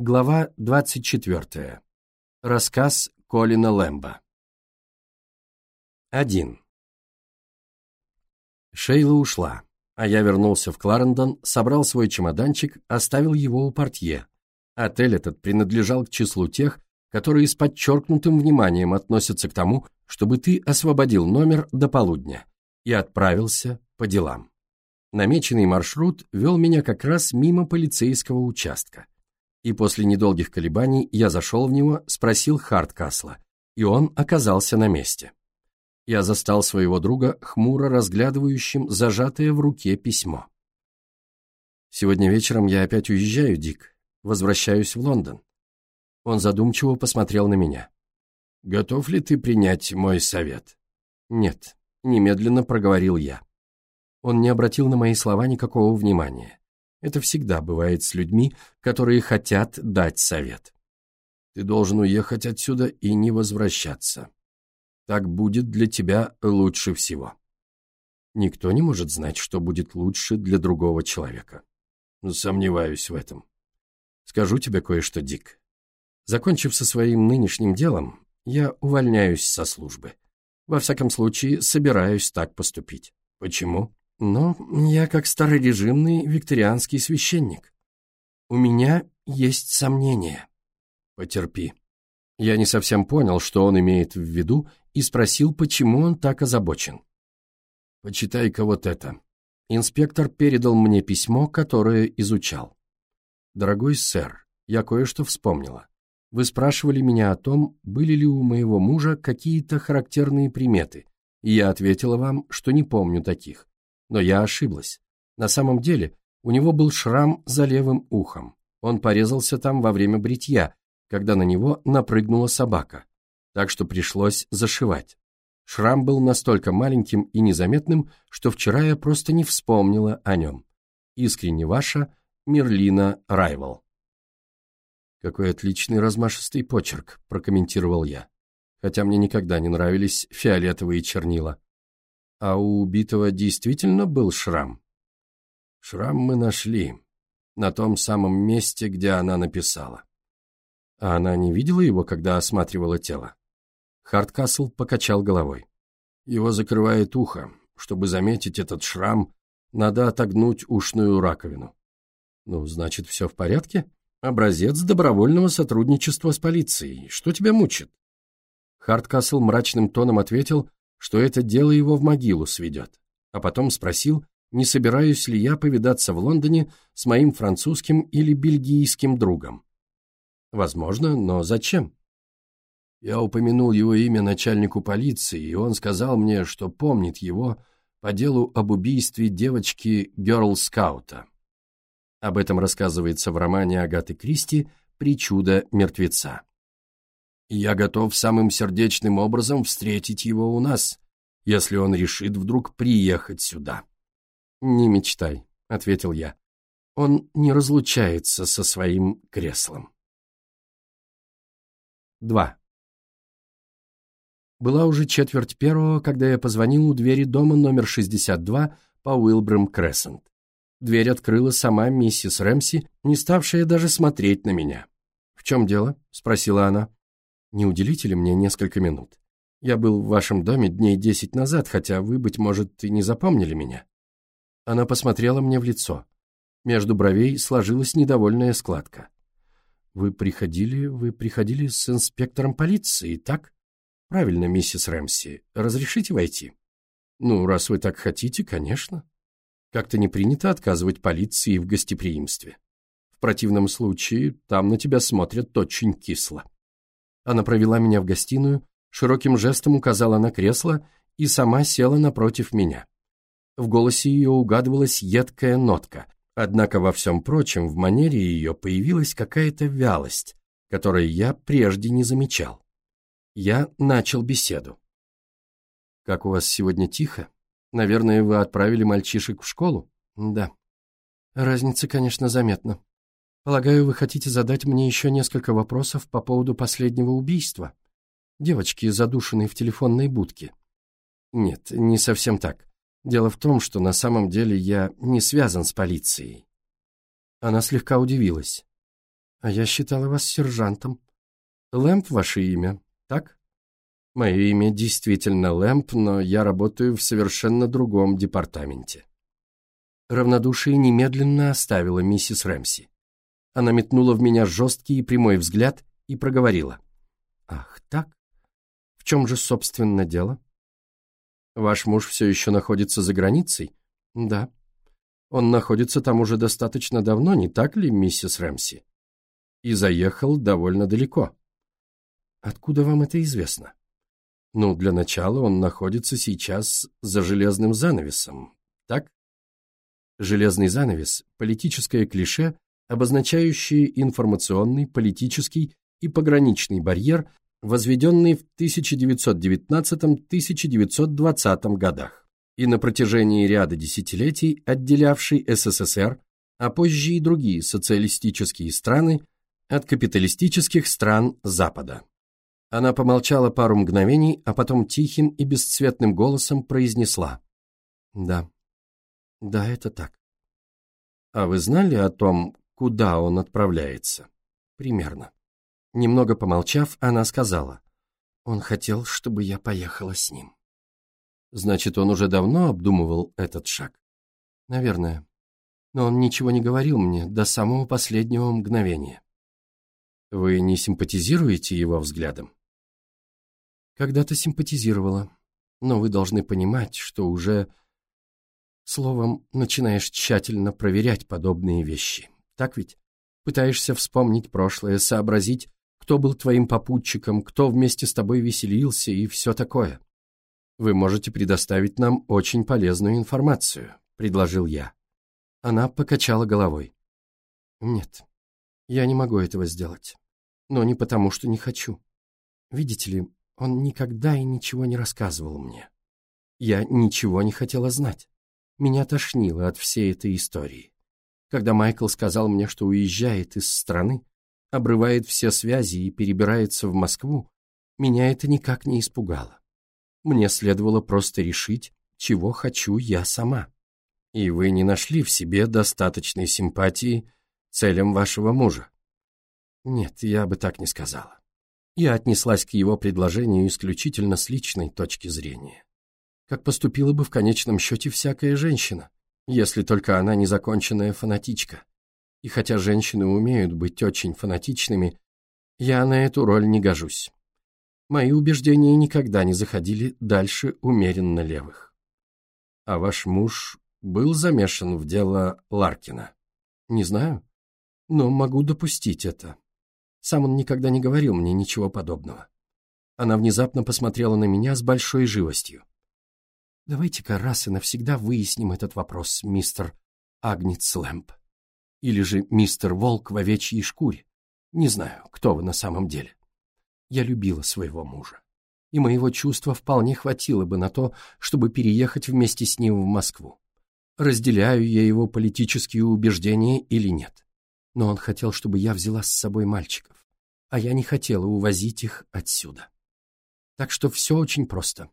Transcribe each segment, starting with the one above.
Глава 24. Рассказ Колина Лэмба. 1. Шейла ушла, а я вернулся в Кларендон, собрал свой чемоданчик, оставил его у портье. Отель этот принадлежал к числу тех, которые с подчеркнутым вниманием относятся к тому, чтобы ты освободил номер до полудня, и отправился по делам. Намеченный маршрут вел меня как раз мимо полицейского участка и после недолгих колебаний я зашел в него, спросил Харткасла, и он оказался на месте. Я застал своего друга, хмуро разглядывающим зажатое в руке письмо. «Сегодня вечером я опять уезжаю, Дик, возвращаюсь в Лондон». Он задумчиво посмотрел на меня. «Готов ли ты принять мой совет?» «Нет», — немедленно проговорил я. Он не обратил на мои слова никакого внимания. Это всегда бывает с людьми, которые хотят дать совет. Ты должен уехать отсюда и не возвращаться. Так будет для тебя лучше всего. Никто не может знать, что будет лучше для другого человека. Сомневаюсь в этом. Скажу тебе кое-что, Дик. Закончив со своим нынешним делом, я увольняюсь со службы. Во всяком случае, собираюсь так поступить. Почему? Но я как старорежимный викторианский священник. У меня есть сомнения. Потерпи. Я не совсем понял, что он имеет в виду, и спросил, почему он так озабочен. Почитай-ка вот это. Инспектор передал мне письмо, которое изучал. Дорогой сэр, я кое-что вспомнила. Вы спрашивали меня о том, были ли у моего мужа какие-то характерные приметы, и я ответила вам, что не помню таких. Но я ошиблась. На самом деле у него был шрам за левым ухом. Он порезался там во время бритья, когда на него напрыгнула собака. Так что пришлось зашивать. Шрам был настолько маленьким и незаметным, что вчера я просто не вспомнила о нем. Искренне ваша Мерлина Райвел. «Какой отличный размашистый почерк», — прокомментировал я. Хотя мне никогда не нравились фиолетовые чернила. А у убитого действительно был шрам? Шрам мы нашли. На том самом месте, где она написала. А она не видела его, когда осматривала тело? Хардкасл покачал головой. Его закрывает ухо. Чтобы заметить этот шрам, надо отогнуть ушную раковину. Ну, значит, все в порядке? Образец добровольного сотрудничества с полицией. Что тебя мучит? Хардкасл мрачным тоном ответил, что это дело его в могилу сведет, а потом спросил, не собираюсь ли я повидаться в Лондоне с моим французским или бельгийским другом. Возможно, но зачем? Я упомянул его имя начальнику полиции, и он сказал мне, что помнит его по делу об убийстве девочки Герл-скаута. Об этом рассказывается в романе Агаты Кристи «Причуда мертвеца» я готов самым сердечным образом встретить его у нас, если он решит вдруг приехать сюда». «Не мечтай», — ответил я. «Он не разлучается со своим креслом». 2. Была уже четверть первого, когда я позвонил у двери дома номер 62 по Уилбрам Крессент. Дверь открыла сама миссис Рэмси, не ставшая даже смотреть на меня. «В чем дело?» — спросила она. Не уделите ли мне несколько минут? Я был в вашем доме дней десять назад, хотя вы, быть может, и не запомнили меня». Она посмотрела мне в лицо. Между бровей сложилась недовольная складка. «Вы приходили, вы приходили с инспектором полиции, так?» «Правильно, миссис Рэмси. Разрешите войти?» «Ну, раз вы так хотите, конечно. Как-то не принято отказывать полиции в гостеприимстве. В противном случае там на тебя смотрят очень кисло». Она провела меня в гостиную, широким жестом указала на кресло и сама села напротив меня. В голосе ее угадывалась едкая нотка, однако во всем прочем в манере ее появилась какая-то вялость, которой я прежде не замечал. Я начал беседу. «Как у вас сегодня тихо? Наверное, вы отправили мальчишек в школу?» «Да». «Разница, конечно, заметна. Полагаю, вы хотите задать мне еще несколько вопросов по поводу последнего убийства? Девочки, задушенной в телефонной будке. Нет, не совсем так. Дело в том, что на самом деле я не связан с полицией. Она слегка удивилась. А я считала вас сержантом. Лэмп ваше имя, так? Мое имя действительно Лэмп, но я работаю в совершенно другом департаменте. Равнодушие немедленно оставило миссис Рэмси. Она метнула в меня жесткий и прямой взгляд и проговорила. «Ах, так? В чем же, собственно, дело?» «Ваш муж все еще находится за границей?» «Да». «Он находится там уже достаточно давно, не так ли, миссис Рэмси?» «И заехал довольно далеко». «Откуда вам это известно?» «Ну, для начала он находится сейчас за железным занавесом, так?» Железный занавес – политическое клише, обозначающее информационный, политический и пограничный барьер, возведенный в 1919-1920 годах и на протяжении ряда десятилетий отделявший СССР, а позже и другие социалистические страны от капиталистических стран Запада. Она помолчала пару мгновений, а потом тихим и бесцветным голосом произнесла. «Да, да, это так. А вы знали о том, куда он отправляется? Примерно. Немного помолчав, она сказала. Он хотел, чтобы я поехала с ним. Значит, он уже давно обдумывал этот шаг? Наверное. Но он ничего не говорил мне до самого последнего мгновения. Вы не симпатизируете его взглядом? Когда-то симпатизировала, но вы должны понимать, что уже... Словом, начинаешь тщательно проверять подобные вещи. Так ведь? Пытаешься вспомнить прошлое, сообразить, кто был твоим попутчиком, кто вместе с тобой веселился и все такое. Вы можете предоставить нам очень полезную информацию», — предложил я. Она покачала головой. «Нет, я не могу этого сделать. Но не потому, что не хочу. Видите ли, он никогда и ничего не рассказывал мне. Я ничего не хотела знать. Меня тошнило от всей этой истории. Когда Майкл сказал мне, что уезжает из страны, обрывает все связи и перебирается в Москву, меня это никак не испугало. Мне следовало просто решить, чего хочу я сама. И вы не нашли в себе достаточной симпатии целям вашего мужа. Нет, я бы так не сказала. Я отнеслась к его предложению исключительно с личной точки зрения. Как поступила бы в конечном счете всякая женщина, если только она незаконченная фанатичка. И хотя женщины умеют быть очень фанатичными, я на эту роль не гожусь. Мои убеждения никогда не заходили дальше умеренно левых. А ваш муж был замешан в дело Ларкина? Не знаю, но могу допустить это. Сам он никогда не говорил мне ничего подобного. Она внезапно посмотрела на меня с большой живостью. Давайте-ка раз и навсегда выясним этот вопрос, мистер Агнец Лэмп. Или же мистер Волк в овечьей шкуре. Не знаю, кто вы на самом деле. Я любила своего мужа. И моего чувства вполне хватило бы на то, чтобы переехать вместе с ним в Москву. Разделяю я его политические убеждения или нет. Но он хотел, чтобы я взяла с собой мальчиков, а я не хотела увозить их отсюда. Так что все очень просто.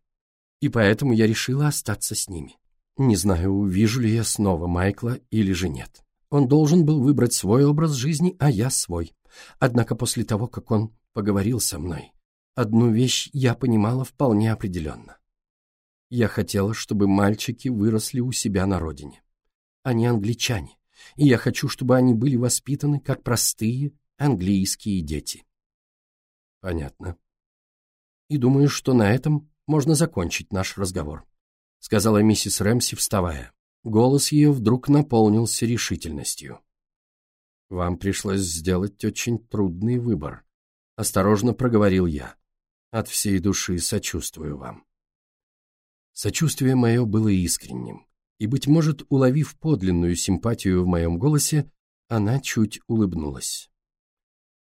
И поэтому я решила остаться с ними. Не знаю, увижу ли я снова Майкла или же нет. Он должен был выбрать свой образ жизни, а я свой. Однако после того, как он поговорил со мной, одну вещь я понимала вполне определенно. Я хотела, чтобы мальчики выросли у себя на родине. Они англичане, и я хочу, чтобы они были воспитаны как простые английские дети. Понятно. И думаю, что на этом можно закончить наш разговор, сказала миссис Рэмси, вставая. Голос ее вдруг наполнился решительностью. Вам пришлось сделать очень трудный выбор. Осторожно проговорил я. От всей души сочувствую вам. Сочувствие мое было искренним, и, быть может, уловив подлинную симпатию в моем голосе, она чуть улыбнулась.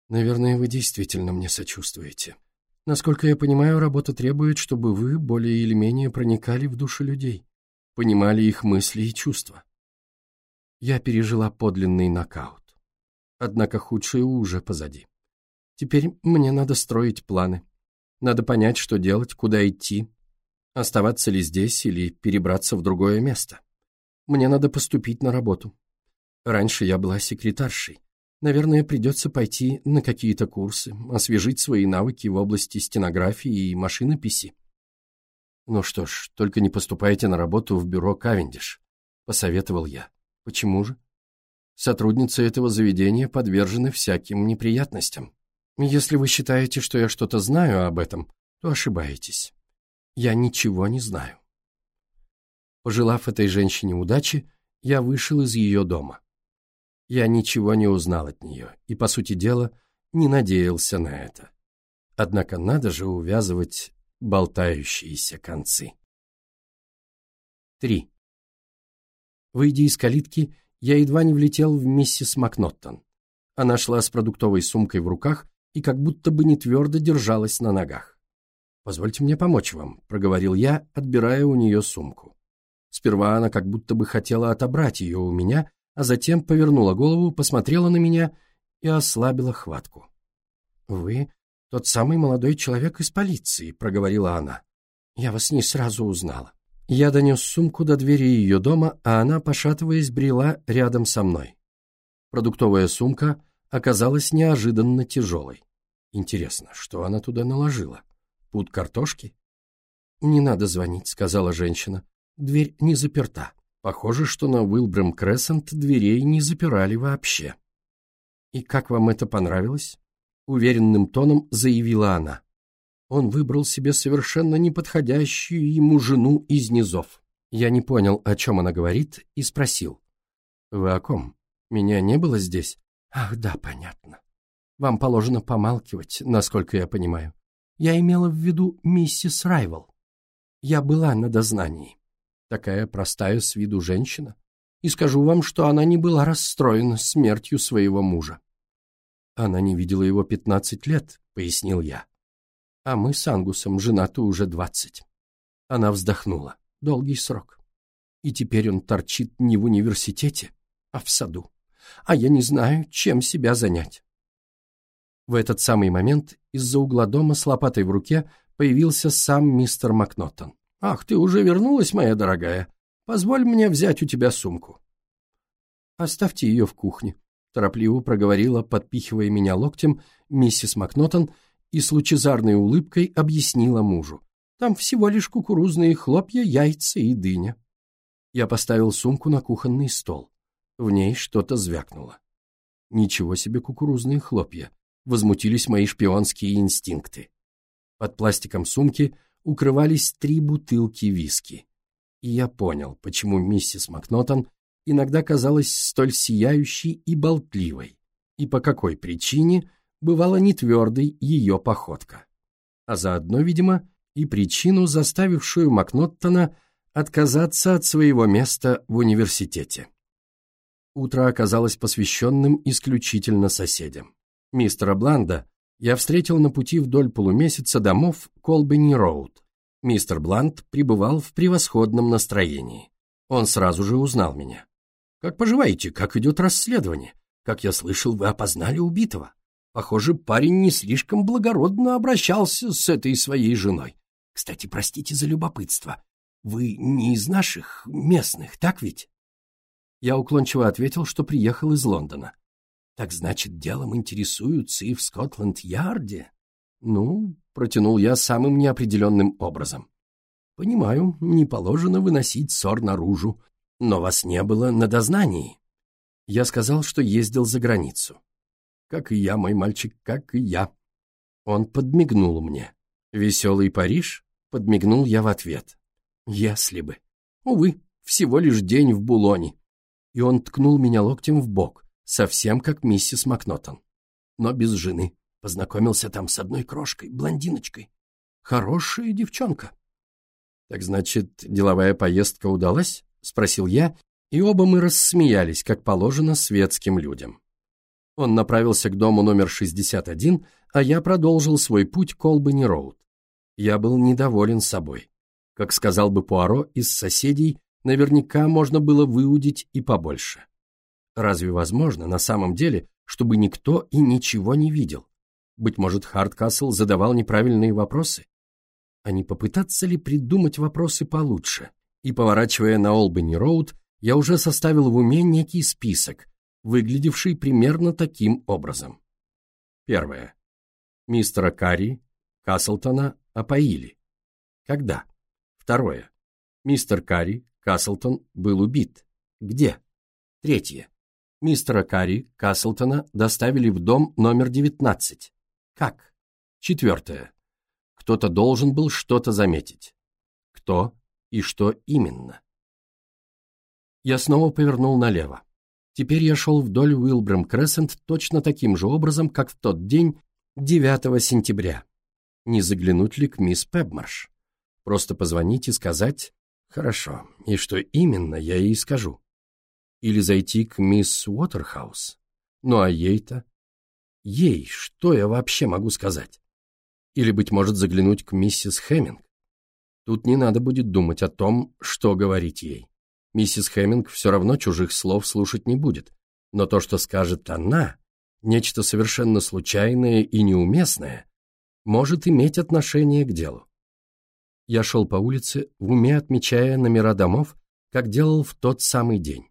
«Наверное, вы действительно мне сочувствуете. Насколько я понимаю, работа требует, чтобы вы более или менее проникали в души людей, понимали их мысли и чувства. Я пережила подлинный нокаут. Однако худшее уже позади. Теперь мне надо строить планы. Надо понять, что делать, куда идти. Оставаться ли здесь или перебраться в другое место. Мне надо поступить на работу. Раньше я была секретаршей, Наверное, придется пойти на какие-то курсы, освежить свои навыки в области стенографии и машинописи. Ну что ж, только не поступайте на работу в бюро Кавендиш, посоветовал я. Почему же? Сотрудницы этого заведения подвержены всяким неприятностям. Если вы считаете, что я что-то знаю об этом, то ошибаетесь. Я ничего не знаю. Пожелав этой женщине удачи, я вышел из ее дома. Я ничего не узнал от нее и, по сути дела, не надеялся на это. Однако надо же увязывать болтающиеся концы. 3. Выйдя из калитки, я едва не влетел в миссис Макноттон. Она шла с продуктовой сумкой в руках и как будто бы не твердо держалась на ногах. «Позвольте мне помочь вам», — проговорил я, отбирая у нее сумку. Сперва она как будто бы хотела отобрать ее у меня, а затем повернула голову, посмотрела на меня и ослабила хватку. «Вы тот самый молодой человек из полиции», — проговорила она. «Я вас не сразу узнала». Я донес сумку до двери ее дома, а она, пошатываясь, брела рядом со мной. Продуктовая сумка оказалась неожиданно тяжелой. Интересно, что она туда наложила? Пуд картошки? «Не надо звонить», — сказала женщина. «Дверь не заперта». Похоже, что на Уилбрем Крессент дверей не запирали вообще. «И как вам это понравилось?» Уверенным тоном заявила она. Он выбрал себе совершенно неподходящую ему жену из низов. Я не понял, о чем она говорит, и спросил. «Вы о ком? Меня не было здесь?» «Ах, да, понятно. Вам положено помалкивать, насколько я понимаю. Я имела в виду миссис Райвел. Я была на дознании. Такая простая с виду женщина. И скажу вам, что она не была расстроена смертью своего мужа. Она не видела его пятнадцать лет, пояснил я. А мы с Ангусом женаты уже двадцать. Она вздохнула. Долгий срок. И теперь он торчит не в университете, а в саду. А я не знаю, чем себя занять. В этот самый момент из-за угла дома с лопатой в руке появился сам мистер Макнотон. «Ах, ты уже вернулась, моя дорогая. Позволь мне взять у тебя сумку». «Оставьте ее в кухне», — торопливо проговорила, подпихивая меня локтем, миссис Макнотон и с лучезарной улыбкой объяснила мужу. «Там всего лишь кукурузные хлопья, яйца и дыня». Я поставил сумку на кухонный стол. В ней что-то звякнуло. Ничего себе кукурузные хлопья возмутились мои шпионские инстинкты. Под пластиком сумки укрывались три бутылки виски. И я понял, почему миссис Макнотон иногда казалась столь сияющей и болтливой, и по какой причине бывала нетвердой ее походка. А заодно, видимо, и причину, заставившую Макноттона отказаться от своего места в университете. Утро оказалось посвященным исключительно соседям. Мистера Бланда я встретил на пути вдоль полумесяца домов Колбени-Роуд. Мистер Бланд пребывал в превосходном настроении. Он сразу же узнал меня. «Как поживаете? Как идет расследование? Как я слышал, вы опознали убитого. Похоже, парень не слишком благородно обращался с этой своей женой. Кстати, простите за любопытство. Вы не из наших местных, так ведь?» Я уклончиво ответил, что приехал из Лондона. Так значит, делом интересуются и в Скотланд-Ярде? Ну, протянул я самым неопределенным образом. Понимаю, не положено выносить ссор наружу, но вас не было на дознании. Я сказал, что ездил за границу. Как и я, мой мальчик, как и я. Он подмигнул мне. Веселый Париж? Подмигнул я в ответ. Если бы. Увы, всего лишь день в Булоне. И он ткнул меня локтем в бок совсем как миссис Макнотон. Но без жены. Познакомился там с одной крошкой, блондиночкой. Хорошая девчонка. Так значит, деловая поездка удалась? Спросил я, и оба мы рассмеялись, как положено светским людям. Он направился к дому номер 61, а я продолжил свой путь к Олбани-Роуд. Я был недоволен собой. Как сказал бы Пуаро, из соседей наверняка можно было выудить и побольше. Разве возможно на самом деле, чтобы никто и ничего не видел? Быть может, Хардкасл задавал неправильные вопросы? А не попытаться ли придумать вопросы получше? И, поворачивая на Олбани-Роуд, я уже составил в уме некий список, выглядевший примерно таким образом. Первое. Мистера Карри, Каслтона опоили. Когда? Второе. Мистер Карри, Каслтон был убит. Где? Третье. Мистера Карри, Каслтона доставили в дом номер 19. Как? Четвертое. Кто-то должен был что-то заметить. Кто и что именно? Я снова повернул налево. Теперь я шел вдоль Уилбрам Крессент точно таким же образом, как в тот день, 9 сентября. Не заглянуть ли к мисс Пебмарш? Просто позвонить и сказать «Хорошо, и что именно, я ей скажу». Или зайти к мисс Уотерхаус. Ну а ей-то? Ей что я вообще могу сказать? Или, быть может, заглянуть к миссис Хэмминг? Тут не надо будет думать о том, что говорить ей. Миссис Хэмминг все равно чужих слов слушать не будет, но то, что скажет она, нечто совершенно случайное и неуместное, может иметь отношение к делу. Я шел по улице, в уме отмечая номера домов, как делал в тот самый день.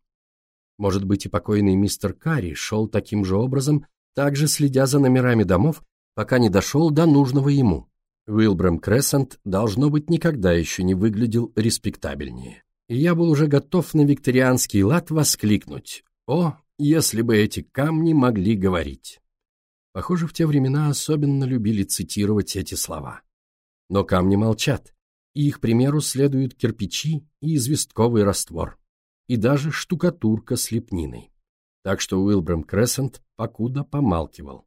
Может быть, и покойный мистер Карри шел таким же образом, также следя за номерами домов, пока не дошел до нужного ему. Уилбрам Крессент, должно быть, никогда еще не выглядел респектабельнее и я был уже готов на викторианский лад воскликнуть «О, если бы эти камни могли говорить!» Похоже, в те времена особенно любили цитировать эти слова. Но камни молчат, и их примеру следуют кирпичи и известковый раствор, и даже штукатурка с лепниной. Так что Уилбрам Крессент покуда помалкивал.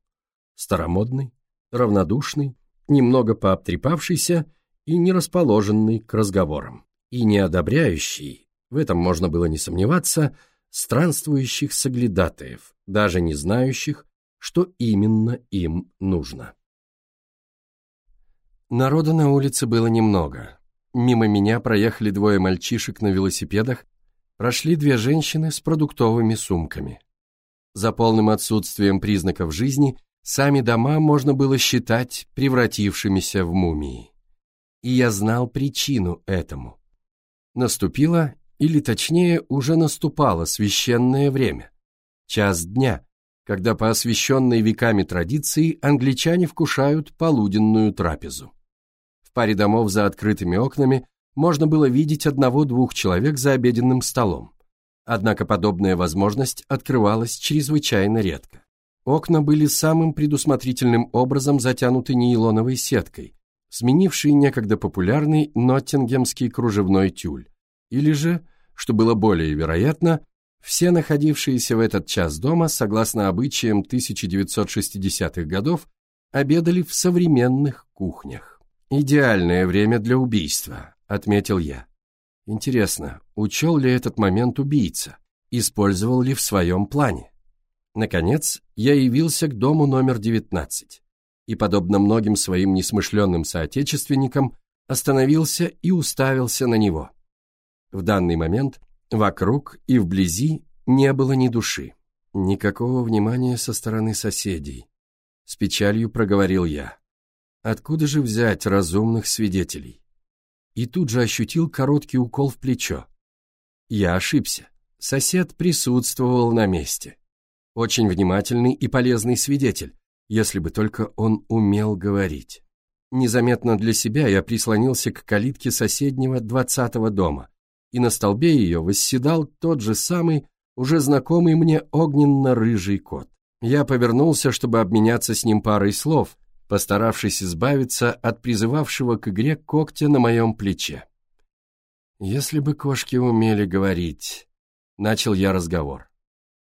Старомодный, равнодушный, немного пообтрепавшийся и не расположенный к разговорам и не одобряющий, в этом можно было не сомневаться, странствующих соглядатаев, даже не знающих, что именно им нужно. Народа на улице было немного. Мимо меня проехали двое мальчишек на велосипедах, прошли две женщины с продуктовыми сумками. За полным отсутствием признаков жизни сами дома можно было считать превратившимися в мумии. И я знал причину этому. Наступило, или точнее уже наступало священное время, час дня, когда по освященной веками традиции англичане вкушают полуденную трапезу. В паре домов за открытыми окнами можно было видеть одного-двух человек за обеденным столом. Однако подобная возможность открывалась чрезвычайно редко. Окна были самым предусмотрительным образом затянуты нейлоновой сеткой, сменивший некогда популярный ноттингемский кружевной тюль, или же, что было более вероятно, все находившиеся в этот час дома, согласно обычаям 1960-х годов, обедали в современных кухнях. «Идеальное время для убийства», — отметил я. Интересно, учел ли этот момент убийца? Использовал ли в своем плане? Наконец, я явился к дому номер 19 и, подобно многим своим несмышленным соотечественникам, остановился и уставился на него. В данный момент вокруг и вблизи не было ни души, никакого внимания со стороны соседей. С печалью проговорил я. Откуда же взять разумных свидетелей? И тут же ощутил короткий укол в плечо. Я ошибся. Сосед присутствовал на месте. Очень внимательный и полезный свидетель, если бы только он умел говорить. Незаметно для себя я прислонился к калитке соседнего двадцатого дома, и на столбе ее восседал тот же самый, уже знакомый мне огненно-рыжий кот. Я повернулся, чтобы обменяться с ним парой слов, постаравшись избавиться от призывавшего к игре когтя на моем плече. «Если бы кошки умели говорить», — начал я разговор.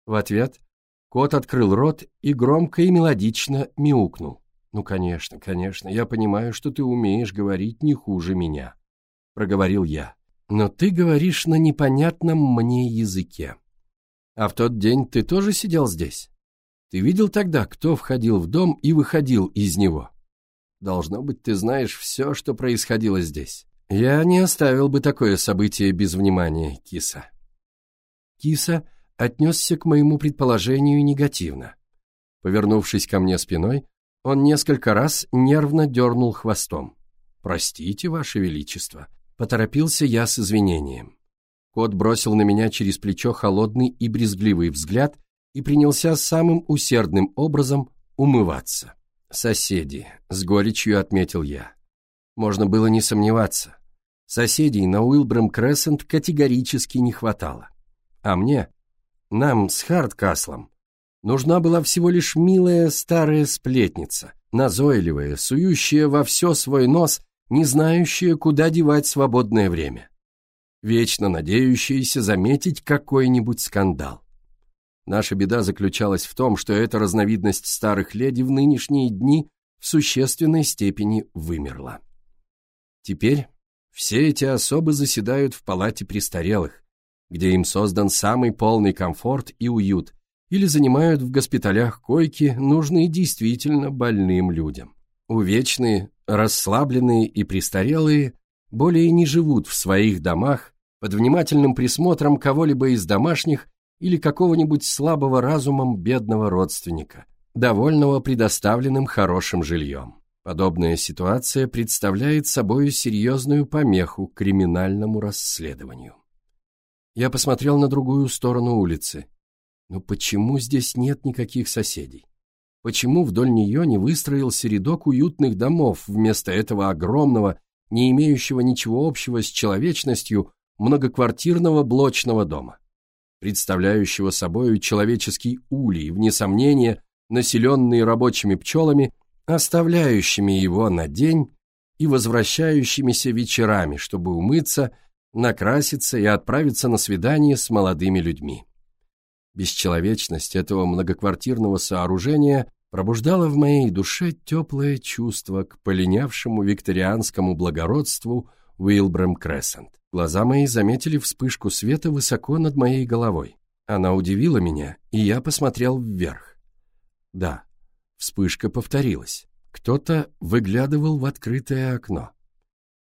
В ответ Кот открыл рот и громко и мелодично мяукнул. «Ну, конечно, конечно, я понимаю, что ты умеешь говорить не хуже меня», — проговорил я. «Но ты говоришь на непонятном мне языке. А в тот день ты тоже сидел здесь? Ты видел тогда, кто входил в дом и выходил из него? Должно быть, ты знаешь все, что происходило здесь. Я не оставил бы такое событие без внимания, киса». Киса — отнесся к моему предположению негативно. Повернувшись ко мне спиной, он несколько раз нервно дернул хвостом. «Простите, Ваше Величество», — поторопился я с извинением. Кот бросил на меня через плечо холодный и брезгливый взгляд и принялся самым усердным образом умываться. «Соседи», — с горечью отметил я. Можно было не сомневаться. Соседей на Уилбрам Крессент категорически не хватало. А мне, нам с Хардкаслом, нужна была всего лишь милая старая сплетница, назойливая, сующая во все свой нос, не знающая, куда девать свободное время, вечно надеющаяся заметить какой-нибудь скандал. Наша беда заключалась в том, что эта разновидность старых леди в нынешние дни в существенной степени вымерла. Теперь все эти особы заседают в палате престарелых, где им создан самый полный комфорт и уют, или занимают в госпиталях койки, нужные действительно больным людям. Увечные, расслабленные и престарелые более не живут в своих домах под внимательным присмотром кого-либо из домашних или какого-нибудь слабого разумом бедного родственника, довольного предоставленным хорошим жильем. Подобная ситуация представляет собой серьезную помеху криминальному расследованию. Я посмотрел на другую сторону улицы. Но почему здесь нет никаких соседей? Почему вдоль нее не выстроился рядок уютных домов вместо этого огромного, не имеющего ничего общего с человечностью, многоквартирного блочного дома? Представляющего собой человеческий улей, вне сомнения, населенный рабочими пчелами, оставляющими его на день и возвращающимися вечерами, чтобы умыться, накраситься и отправиться на свидание с молодыми людьми. Бесчеловечность этого многоквартирного сооружения пробуждала в моей душе теплое чувство к полинявшему викторианскому благородству Уилбрэм Крессент. Глаза мои заметили вспышку света высоко над моей головой. Она удивила меня, и я посмотрел вверх. Да, вспышка повторилась. Кто-то выглядывал в открытое окно.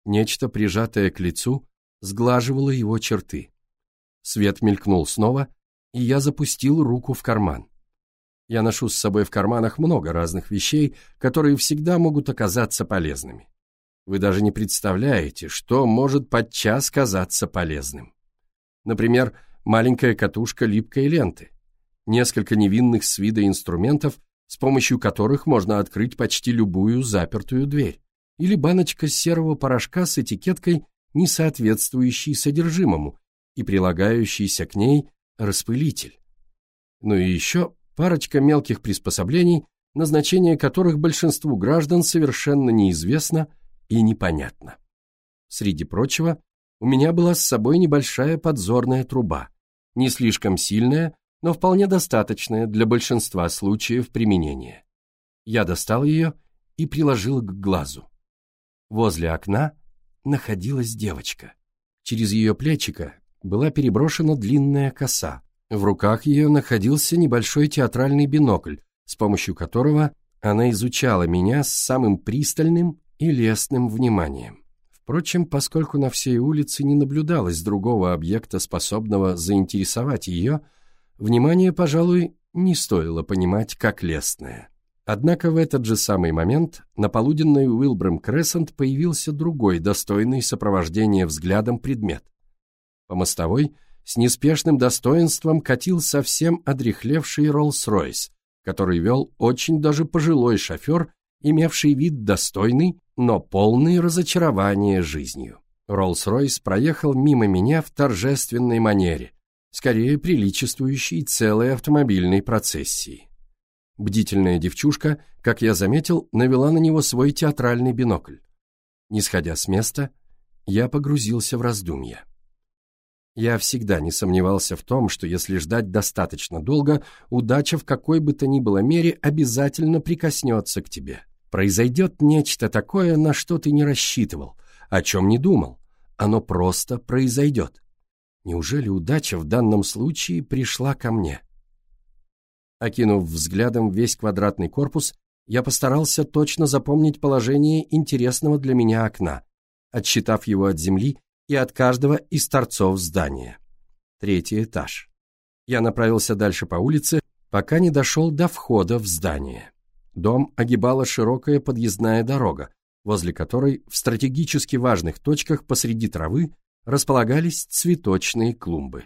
Нечто, прижатое к лицу, сглаживало его черты. Свет мелькнул снова, и я запустил руку в карман. Я ношу с собой в карманах много разных вещей, которые всегда могут оказаться полезными. Вы даже не представляете, что может подчас казаться полезным. Например, маленькая катушка липкой ленты, несколько невинных с вида инструментов, с помощью которых можно открыть почти любую запертую дверь, или баночка серого порошка с этикеткой, не соответствующей содержимому, и прилагающийся к ней распылитель. Ну и еще парочка мелких приспособлений, назначение которых большинству граждан совершенно неизвестно – и непонятно. Среди прочего, у меня была с собой небольшая подзорная труба, не слишком сильная, но вполне достаточная для большинства случаев применения. Я достал ее и приложил к глазу. Возле окна находилась девочка. Через ее плечико была переброшена длинная коса. В руках ее находился небольшой театральный бинокль, с помощью которого она изучала меня с самым пристальным и лестным вниманием. Впрочем, поскольку на всей улице не наблюдалось другого объекта, способного заинтересовать ее, внимание, пожалуй, не стоило понимать как лестное. Однако в этот же самый момент на полуденной Уилбрам Крессент появился другой, достойный сопровождения взглядом предмет. По мостовой с неспешным достоинством катил совсем одрехлевший Роллс-Ройс, который вел очень даже пожилой шофер, имевший вид достойный но полный разочарования жизнью. Роллс-Ройс проехал мимо меня в торжественной манере, скорее приличествующей целой автомобильной процессии. Бдительная девчушка, как я заметил, навела на него свой театральный бинокль. Не сходя с места, я погрузился в раздумья. Я всегда не сомневался в том, что если ждать достаточно долго, удача в какой бы то ни было мере обязательно прикоснется к тебе. Произойдет нечто такое, на что ты не рассчитывал, о чем не думал. Оно просто произойдет. Неужели удача в данном случае пришла ко мне? Окинув взглядом весь квадратный корпус, я постарался точно запомнить положение интересного для меня окна, отсчитав его от земли и от каждого из торцов здания. Третий этаж. Я направился дальше по улице, пока не дошел до входа в здание. Дом огибала широкая подъездная дорога, возле которой в стратегически важных точках посреди травы располагались цветочные клумбы.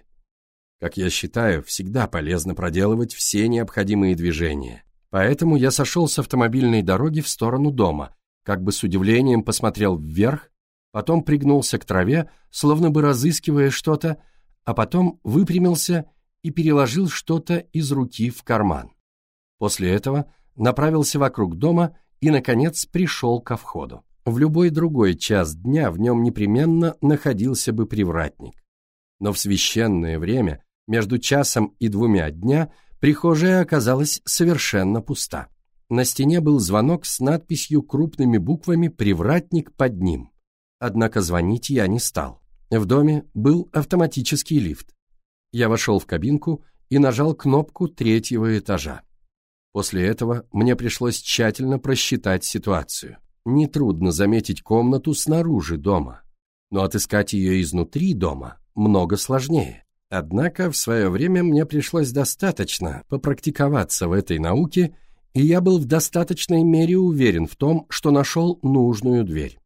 Как я считаю, всегда полезно проделывать все необходимые движения. Поэтому я сошел с автомобильной дороги в сторону дома, как бы с удивлением посмотрел вверх, потом пригнулся к траве, словно бы разыскивая что-то, а потом выпрямился и переложил что-то из руки в карман. После этого направился вокруг дома и, наконец, пришел ко входу. В любой другой час дня в нем непременно находился бы привратник. Но в священное время, между часом и двумя дня, прихожая оказалась совершенно пуста. На стене был звонок с надписью крупными буквами «Привратник под ним». Однако звонить я не стал. В доме был автоматический лифт. Я вошел в кабинку и нажал кнопку третьего этажа. После этого мне пришлось тщательно просчитать ситуацию. Нетрудно заметить комнату снаружи дома, но отыскать ее изнутри дома много сложнее. Однако в свое время мне пришлось достаточно попрактиковаться в этой науке, и я был в достаточной мере уверен в том, что нашел нужную дверь.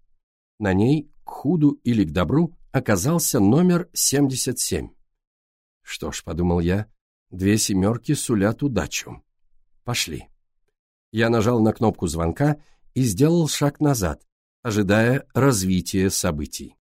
На ней, к худу или к добру, оказался номер 77. Что ж, подумал я, две семерки сулят удачу. Пошли. Я нажал на кнопку звонка и сделал шаг назад, ожидая развития событий.